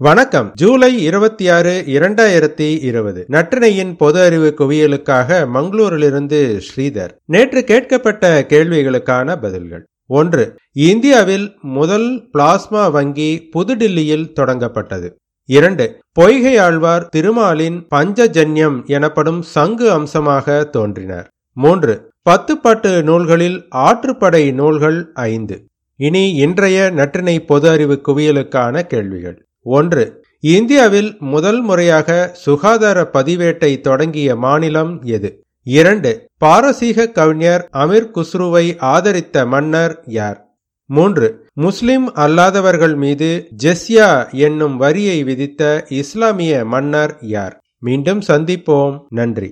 வணக்கம். ஜூலை இருபத்தி ஆறு இரண்டாயிரத்தி இருபது. நற்றினையின் பொது அறிவு குவியலுக்காக மங்களூரிலிருந்து ஸ்ரீதர். நேற்று கேட்கப்பட்ட கேள்விகளுக்கான பதில்கள். ஒன்று இந்தியாவில் முதல் பிளாஸ்மா வங்கி புதுடில்லியில் தொடங்கப்பட்டது. இரண்டு பொய்கை ஆழ்வார் திருமாலின் பஞ்சஜன்யம் எனப்படும் சங்கு அம்சமாக தோன்றினார். மூன்று பத்து பாட்டு நூல்களில் ஆற்றுப்படை நூல்கள் ஐந்து. இனி இன்றைய நற்றினை பொது அறிவு குவியலுக்கான கேள்விகள். ஒன்று. இந்தியாவில் முதல் முறையாக சுகாதார பதிவேட்டை தொடங்கிய மாநிலம் எது? இரண்டு. பாரசீக கவிஞர் அமீர் குஸ்ருவை ஆதரித்த மன்னர் யார்? மூன்று. முஸ்லிம் அல்லாதவர்கள் மீது ஜெஸ்யா என்னும் வரியை விதித்த இஸ்லாமிய மன்னர் யார்? மீண்டும் சந்திப்போம். நன்றி.